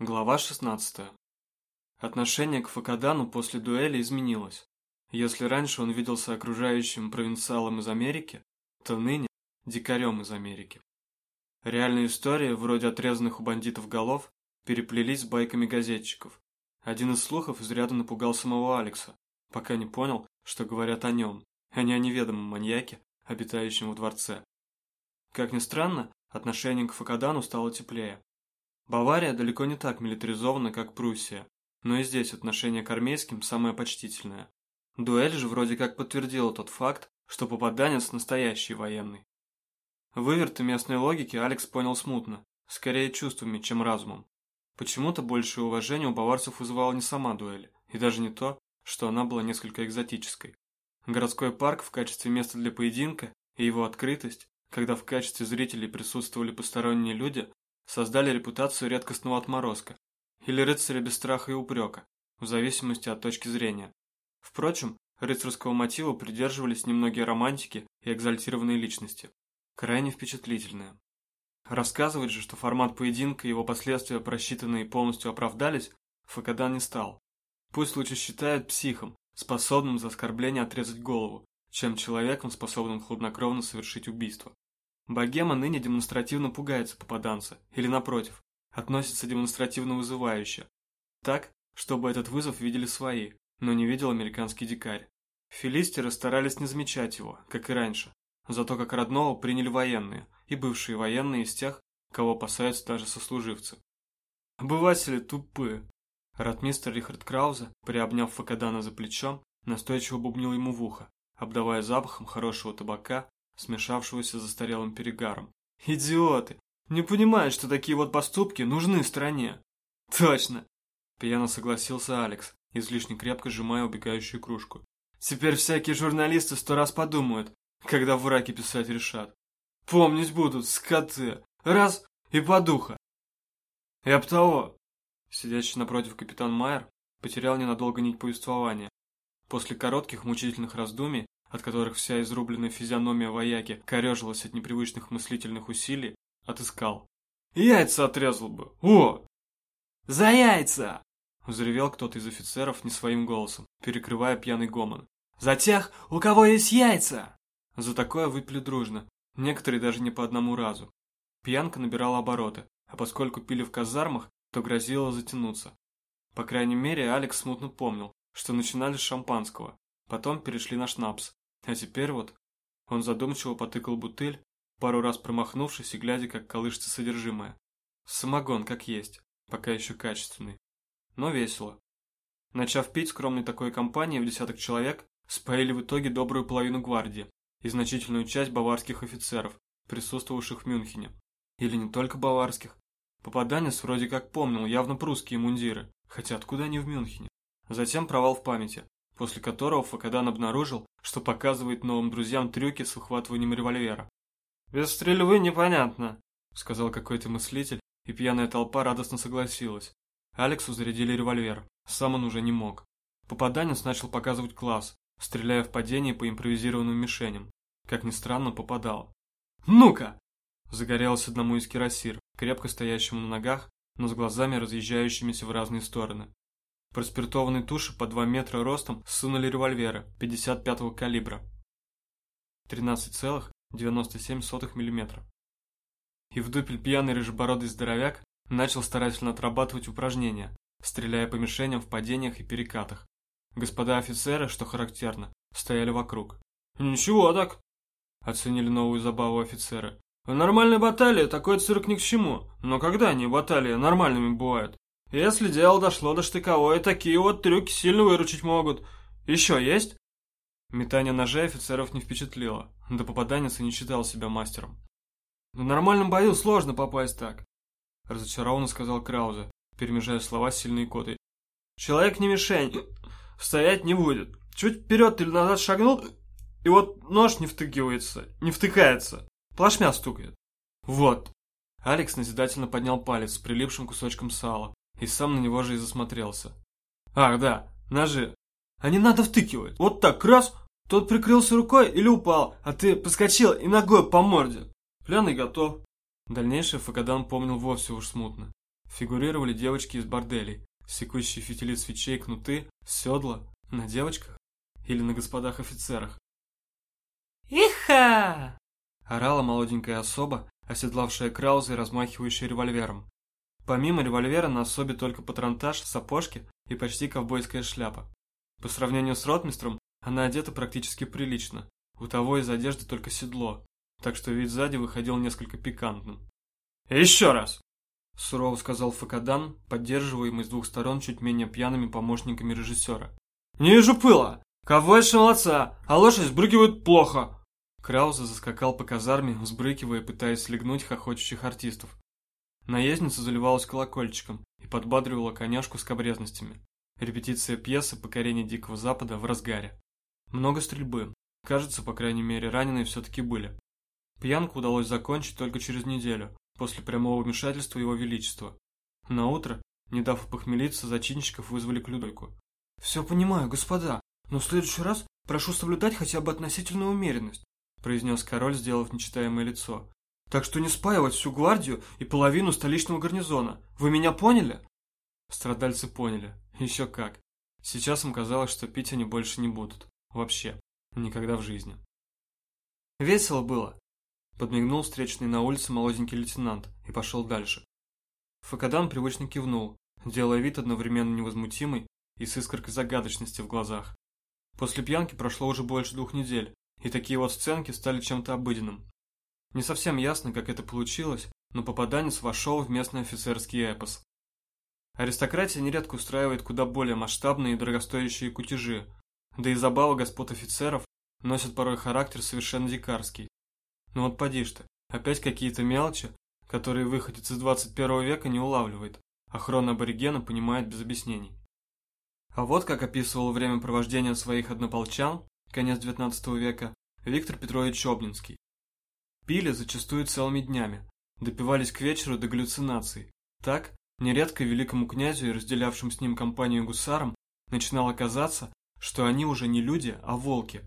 Глава 16. Отношение к Факадану после дуэли изменилось. Если раньше он виделся окружающим провинциалом из Америки, то ныне – дикарем из Америки. Реальные истории, вроде отрезанных у бандитов голов, переплелись с байками газетчиков. Один из слухов изрядно напугал самого Алекса, пока не понял, что говорят о нем, а не о неведомом маньяке, обитающем в дворце. Как ни странно, отношение к Факадану стало теплее. Бавария далеко не так милитаризована, как Пруссия, но и здесь отношение к армейским самое почтительное. Дуэль же вроде как подтвердила тот факт, что попаданец настоящий военный. Выверты местной логики Алекс понял смутно, скорее чувствами, чем разумом. Почему-то большее уважение у баварцев вызывала не сама дуэль, и даже не то, что она была несколько экзотической. Городской парк в качестве места для поединка и его открытость, когда в качестве зрителей присутствовали посторонние люди, создали репутацию редкостного отморозка или рыцаря без страха и упрека, в зависимости от точки зрения. Впрочем, рыцарского мотива придерживались немногие романтики и экзальтированные личности, крайне впечатлительные. Рассказывать же, что формат поединка и его последствия просчитаны и полностью оправдались, Факадан не стал. Пусть лучше считают психом, способным за оскорбление отрезать голову, чем человеком, способным хладнокровно совершить убийство. Богема ныне демонстративно пугается попаданца, или напротив, относится демонстративно вызывающе. Так, чтобы этот вызов видели свои, но не видел американский дикарь. Филистеры старались не замечать его, как и раньше, зато как родного приняли военные, и бывшие военные из тех, кого опасаются даже сослуживцы. Обыватели тупые. Ратмистер Рихард Краузе, приобняв Факадана за плечом, настойчиво бубнил ему в ухо, обдавая запахом хорошего табака смешавшегося застарелым перегаром. «Идиоты! Не понимают, что такие вот поступки нужны стране!» «Точно!» – пьяно согласился Алекс, излишне крепко сжимая убегающую кружку. «Теперь всякие журналисты сто раз подумают, когда в раке писать решат. Помнить будут, скоты! Раз – и подуха!» «И об того!» Сидящий напротив капитан Майер потерял ненадолго нить повествования. После коротких мучительных раздумий от которых вся изрубленная физиономия вояки корежилась от непривычных мыслительных усилий, отыскал. «Яйца отрезал бы! О!» «За яйца!» Взревел кто-то из офицеров не своим голосом, перекрывая пьяный гомон. «За тех, у кого есть яйца!» За такое выпили дружно, некоторые даже не по одному разу. Пьянка набирала обороты, а поскольку пили в казармах, то грозило затянуться. По крайней мере, Алекс смутно помнил, что начинали с шампанского, потом перешли на шнапс, а теперь вот... Он задумчиво потыкал бутыль, пару раз промахнувшись и глядя, как колышется содержимое. Самогон, как есть, пока еще качественный. Но весело. Начав пить скромной такой компанией в десяток человек, споили в итоге добрую половину гвардии и значительную часть баварских офицеров, присутствовавших в Мюнхене. Или не только баварских. Попаданец вроде как помнил явно прусские мундиры, хотя откуда они в Мюнхене? Затем провал в памяти после которого Факадан обнаружил, что показывает новым друзьям трюки с ухватыванием револьвера. «Без стрельбы непонятно», — сказал какой-то мыслитель, и пьяная толпа радостно согласилась. Алексу зарядили револьвер, сам он уже не мог. Попаданец начал показывать класс, стреляя в падении по импровизированным мишеням. Как ни странно, попадал. «Ну-ка!» Загорелся одному из кирасир, крепко стоящему на ногах, но с глазами разъезжающимися в разные стороны. Проспиртованной туши по 2 метра ростом сунули револьверы 55-го калибра 13,97 мм. И в дупель пьяный рыжебородый здоровяк начал старательно отрабатывать упражнения, стреляя по мишеням в падениях и перекатах. Господа офицеры, что характерно, стояли вокруг. «Ничего так!» – оценили новую забаву офицеры. «В нормальной баталии такой цирк ни к чему, но когда они баталии нормальными бывают? Если дело дошло до штыковой, такие вот трюки сильно выручить могут. Еще есть?» Метание ножей офицеров не впечатлило, да попаданец и не считал себя мастером. «В нормальном бою сложно попасть так», – разочарованно сказал Краузе, перемежая слова с сильной котой. «Человек не мишень, стоять не будет. Чуть вперед или назад шагнул, и вот нож не втыкивается, не втыкается, плашмя стукает. Вот». Алекс назидательно поднял палец с прилипшим кусочком сала, и сам на него же и засмотрелся. Ах, да, ножи. А не надо втыкивать. Вот так раз, тот прикрылся рукой или упал, а ты поскочил и ногой по морде. Пленный готов. Дальнейшее Фагадан помнил вовсе уж смутно. фигурировали девочки из борделей, секущие фитили свечей, кнуты, седла на девочках или на господах офицерах. «Иха!» – орала молоденькая особа, оседлавшая Крауза и размахивающая револьвером. Помимо револьвера на особе только патронтаж, сапожки и почти ковбойская шляпа. По сравнению с ротмистром, она одета практически прилично. У того из одежды только седло, так что вид сзади выходил несколько пикантным. «Еще раз!» – сурово сказал Факадан, поддерживаемый с двух сторон чуть менее пьяными помощниками режиссера. «Не вижу пыла! Ковбойши молодца, а лошадь сбрыкивают плохо!» Крауза заскакал по казарме, взбрыкивая, пытаясь слегнуть хохочущих артистов. Наездница заливалась колокольчиком и подбадривала коняшку с кабрезностями. Репетиция пьесы «Покорение Дикого Запада» в разгаре. Много стрельбы. Кажется, по крайней мере, раненые все-таки были. Пьянку удалось закончить только через неделю, после прямого вмешательства Его Величества. На утро, не дав опохмелиться, зачинщиков вызвали к Людойку. «Все понимаю, господа, но в следующий раз прошу соблюдать хотя бы относительную умеренность произнес король, сделав нечитаемое лицо. «Так что не спаивать всю гвардию и половину столичного гарнизона. Вы меня поняли?» Страдальцы поняли. Еще как. Сейчас им казалось, что пить они больше не будут. Вообще. Никогда в жизни. «Весело было», — подмигнул встречный на улице молоденький лейтенант и пошел дальше. Факадан привычно кивнул, делая вид одновременно невозмутимый и с искоркой загадочности в глазах. После пьянки прошло уже больше двух недель, и такие вот сценки стали чем-то обыденным. Не совсем ясно, как это получилось, но попаданец вошел в местный офицерский эпос. Аристократия нередко устраивает куда более масштабные и дорогостоящие кутежи, да и забавы господ офицеров носят порой характер совершенно дикарский. Но вот поди ж ты, опять какие-то мелочи, которые выходец из 21 века не улавливает, а хрон аборигена понимает без объяснений. А вот как описывал время провождения своих однополчан конец XIX века, Виктор Петрович Обнинский. Пили зачастую целыми днями, допивались к вечеру до галлюцинаций. Так, нередко великому князю и разделявшим с ним компанию гусарам начинало казаться, что они уже не люди, а волки.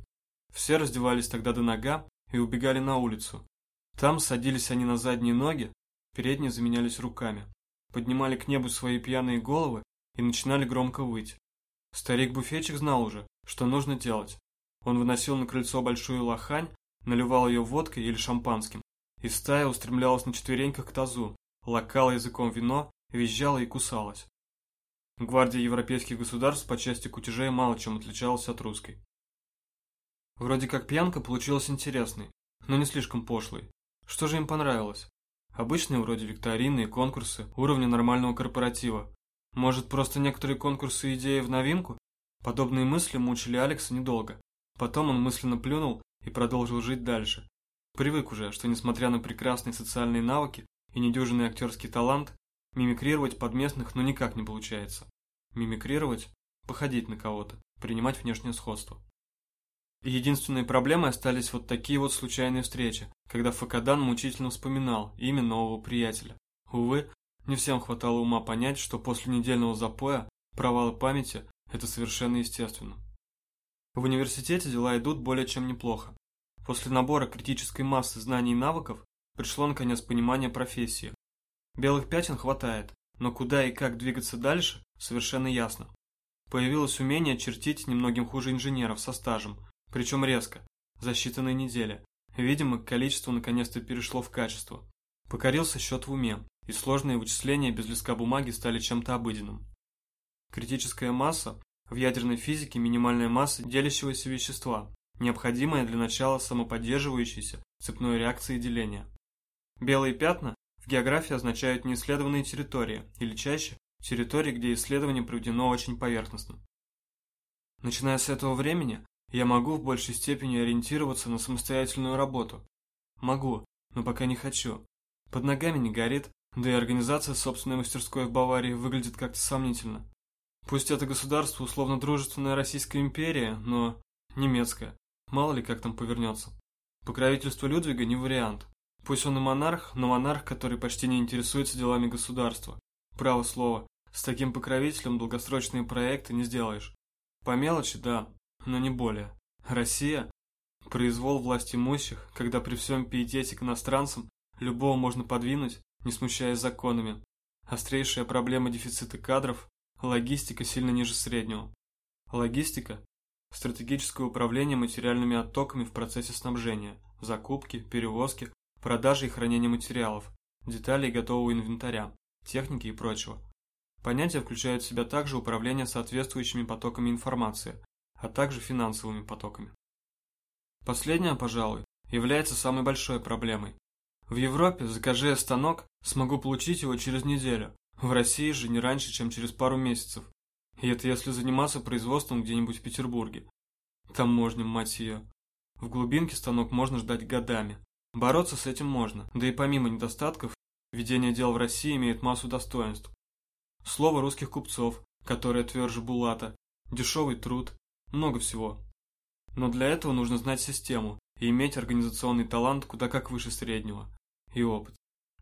Все раздевались тогда до нога и убегали на улицу. Там садились они на задние ноги, передние заменялись руками, поднимали к небу свои пьяные головы и начинали громко выть. Старик-буфетчик знал уже, что нужно делать. Он выносил на крыльцо большую лохань, наливал ее водкой или шампанским, и стая устремлялась на четвереньках к тазу, лакала языком вино, визжала и кусалась. Гвардия европейских государств по части кутежей мало чем отличалась от русской. Вроде как пьянка получилась интересной, но не слишком пошлой. Что же им понравилось? Обычные вроде викторины и конкурсы уровня нормального корпоратива. Может, просто некоторые конкурсы идеи в новинку? Подобные мысли мучили Алекса недолго. Потом он мысленно плюнул и продолжил жить дальше. Привык уже, что несмотря на прекрасные социальные навыки и недюжинный актерский талант, мимикрировать под местных ну никак не получается. Мимикрировать – походить на кого-то, принимать внешнее сходство. И единственной проблемой остались вот такие вот случайные встречи, когда Факадан мучительно вспоминал имя нового приятеля. Увы, не всем хватало ума понять, что после недельного запоя провалы памяти – это совершенно естественно. В университете дела идут более чем неплохо. После набора критической массы знаний и навыков пришло наконец понимание профессии. Белых пятен хватает, но куда и как двигаться дальше, совершенно ясно. Появилось умение чертить немногим хуже инженеров со стажем, причем резко, за считанные недели. Видимо, количество наконец-то перешло в качество. Покорился счет в уме, и сложные вычисления без листка бумаги стали чем-то обыденным. Критическая масса в ядерной физике минимальная масса делящегося вещества, необходимая для начала самоподдерживающейся цепной реакции деления. Белые пятна в географии означают неисследованные территории, или чаще территории, где исследование проведено очень поверхностно. Начиная с этого времени, я могу в большей степени ориентироваться на самостоятельную работу. Могу, но пока не хочу. Под ногами не горит, да и организация собственной мастерской в Баварии выглядит как-то сомнительно. Пусть это государство условно дружественная Российская империя, но немецкая. Мало ли как там повернется. Покровительство Людвига не вариант. Пусть он и монарх, но монарх, который почти не интересуется делами государства. Право слово, с таким покровителем долгосрочные проекты не сделаешь. По мелочи, да, но не более. Россия – произвол власти имущих, когда при всем пиетете к иностранцам любого можно подвинуть, не смущаясь законами. острейшая проблема дефицита кадров, логистика сильно ниже среднего. Логистика – стратегическое управление материальными оттоками в процессе снабжения, закупки, перевозки, продажи и хранения материалов, деталей готового инвентаря, техники и прочего. Понятие включает в себя также управление соответствующими потоками информации, а также финансовыми потоками. Последнее, пожалуй, является самой большой проблемой. В Европе, закажи станок, смогу получить его через неделю, в России же не раньше, чем через пару месяцев. И это если заниматься производством где-нибудь в Петербурге. Таможня, мать ее. В глубинке станок можно ждать годами. Бороться с этим можно, да и помимо недостатков, ведение дел в России имеет массу достоинств. Слово русских купцов, которое тверже Булата, дешевый труд, много всего. Но для этого нужно знать систему и иметь организационный талант куда как выше среднего. И опыт.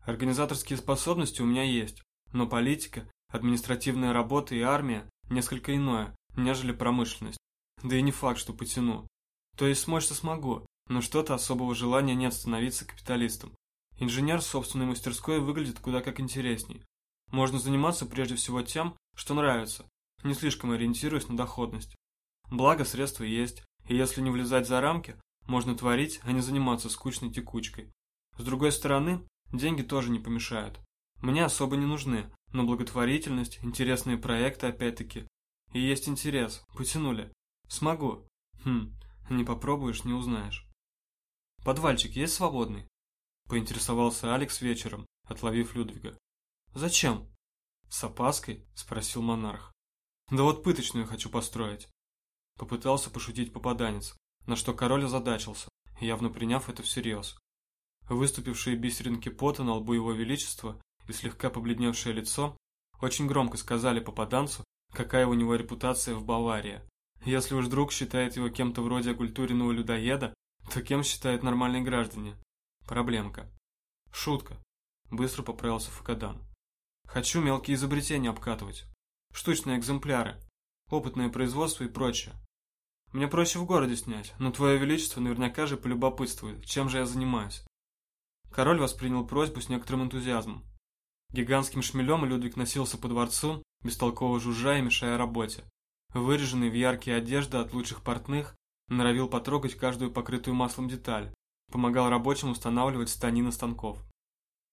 Организаторские способности у меня есть, но политика, административная работа и армия несколько иное, нежели промышленность. Да и не факт, что потяну. То есть смочь-то смогу, но что-то особого желания нет становиться капиталистом. Инженер собственной мастерской выглядит куда как интересней. Можно заниматься прежде всего тем, что нравится, не слишком ориентируясь на доходность. Благо, средства есть, и если не влезать за рамки, можно творить, а не заниматься скучной текучкой. С другой стороны, деньги тоже не помешают. Мне особо не нужны, но благотворительность, интересные проекты опять-таки. И есть интерес, потянули. Смогу. Хм, не попробуешь, не узнаешь. Подвальчик есть свободный? Поинтересовался Алекс вечером, отловив Людвига. Зачем? С опаской? Спросил монарх. Да вот пыточную хочу построить. Попытался пошутить попаданец, на что король озадачился, явно приняв это всерьез. Выступившие бисеринки пота на лбу его величества и слегка побледневшее лицо очень громко сказали попаданцу, какая у него репутация в Баварии. Если уж друг считает его кем-то вроде окультуренного людоеда, то кем считают нормальные граждане? Проблемка. Шутка. Быстро поправился Факадан. Хочу мелкие изобретения обкатывать. Штучные экземпляры. Опытное производство и прочее. Мне проще в городе снять, но твое величество наверняка же полюбопытствует, чем же я занимаюсь. Король воспринял просьбу с некоторым энтузиазмом. Гигантским шмелем Людвиг носился по дворцу, бестолково жужжа и мешая работе. Выреженный в яркие одежды от лучших портных, норовил потрогать каждую покрытую маслом деталь, помогал рабочим устанавливать станины станков.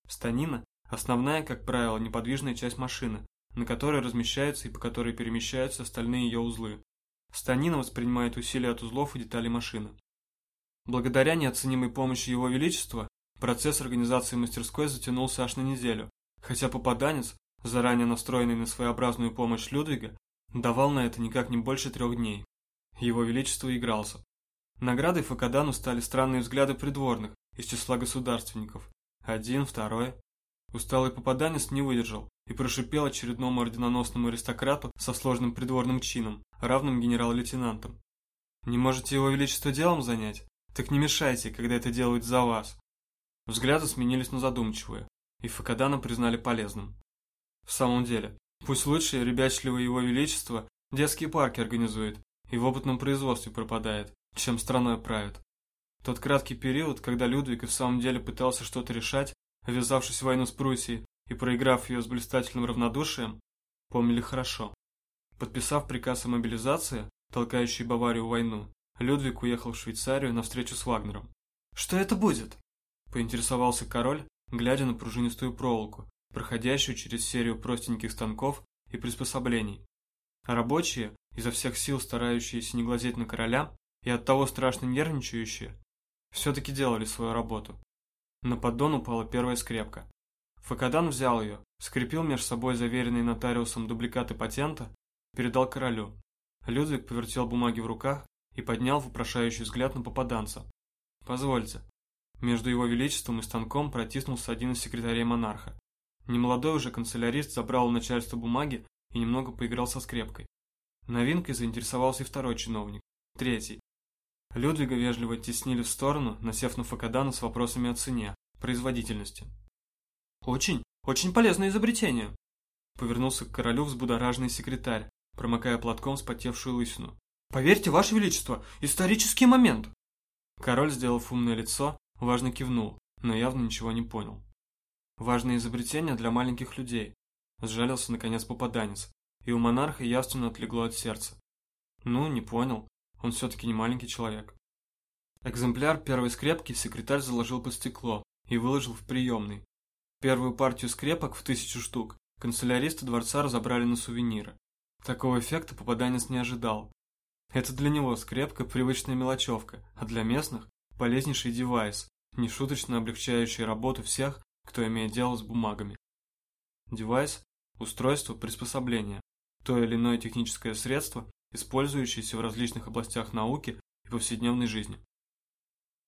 Станина – основная, как правило, неподвижная часть машины, на которой размещаются и по которой перемещаются остальные ее узлы. Станина воспринимает усилия от узлов и деталей машины. Благодаря неоценимой помощи Его Величества, процесс организации мастерской затянулся аж на неделю, хотя попаданец, заранее настроенный на своеобразную помощь Людвига, давал на это никак не больше трех дней. Его Величество игрался. Наградой Факадану стали странные взгляды придворных из числа государственников. Один, второй. Усталый попаданец не выдержал и прошипел очередному орденоносному аристократу со сложным придворным чином, равным генерал-лейтенантам. «Не можете его величество делом занять? Так не мешайте, когда это делают за вас». Взгляды сменились на задумчивые, и Факадана признали полезным. В самом деле, пусть лучше ребячливое его величество детские парки организует и в опытном производстве пропадает, чем страной правит. Тот краткий период, когда Людвиг и в самом деле пытался что-то решать, ввязавшись в войну с Пруссией и проиграв ее с блистательным равнодушием, помнили хорошо. Подписав приказ о мобилизации, толкающий Баварию в войну, Людвиг уехал в Швейцарию на встречу с Вагнером. «Что это будет?» – поинтересовался король, глядя на пружинистую проволоку, проходящую через серию простеньких станков и приспособлений. А рабочие, изо всех сил старающиеся не глазеть на короля и оттого страшно нервничающие, все-таки делали свою работу. На поддон упала первая скрепка. Факадан взял ее, скрепил между собой заверенные нотариусом дубликаты патента, передал королю. Людвиг повертел бумаги в руках и поднял вопрошающий взгляд на попаданца. «Позвольте». Между его величеством и станком протиснулся один из секретарей монарха. Немолодой уже канцелярист забрал у начальства бумаги и немного поиграл со скрепкой. Новинкой заинтересовался и второй чиновник, третий. Людвига вежливо теснили в сторону, насев на Факадана с вопросами о цене, производительности. «Очень, очень полезное изобретение!» Повернулся к королю взбудораженный секретарь, промокая платком вспотевшую лысину. «Поверьте, ваше величество, исторический момент!» Король, сделав умное лицо, важно кивнул, но явно ничего не понял. Важное изобретение для маленьких людей. Сжалился наконец попаданец, и у монарха явственно отлегло от сердца. Ну, не понял, он все-таки не маленький человек. Экземпляр первой скрепки секретарь заложил под стекло и выложил в приемный. Первую партию скрепок в тысячу штук канцеляристы дворца разобрали на сувениры. Такого эффекта попаданец не ожидал. Это для него скрепка – привычная мелочевка, а для местных – полезнейший девайс, нешуточно облегчающий работу всех, кто имеет дело с бумагами. Девайс – устройство, приспособление, то или иное техническое средство, использующееся в различных областях науки и повседневной жизни.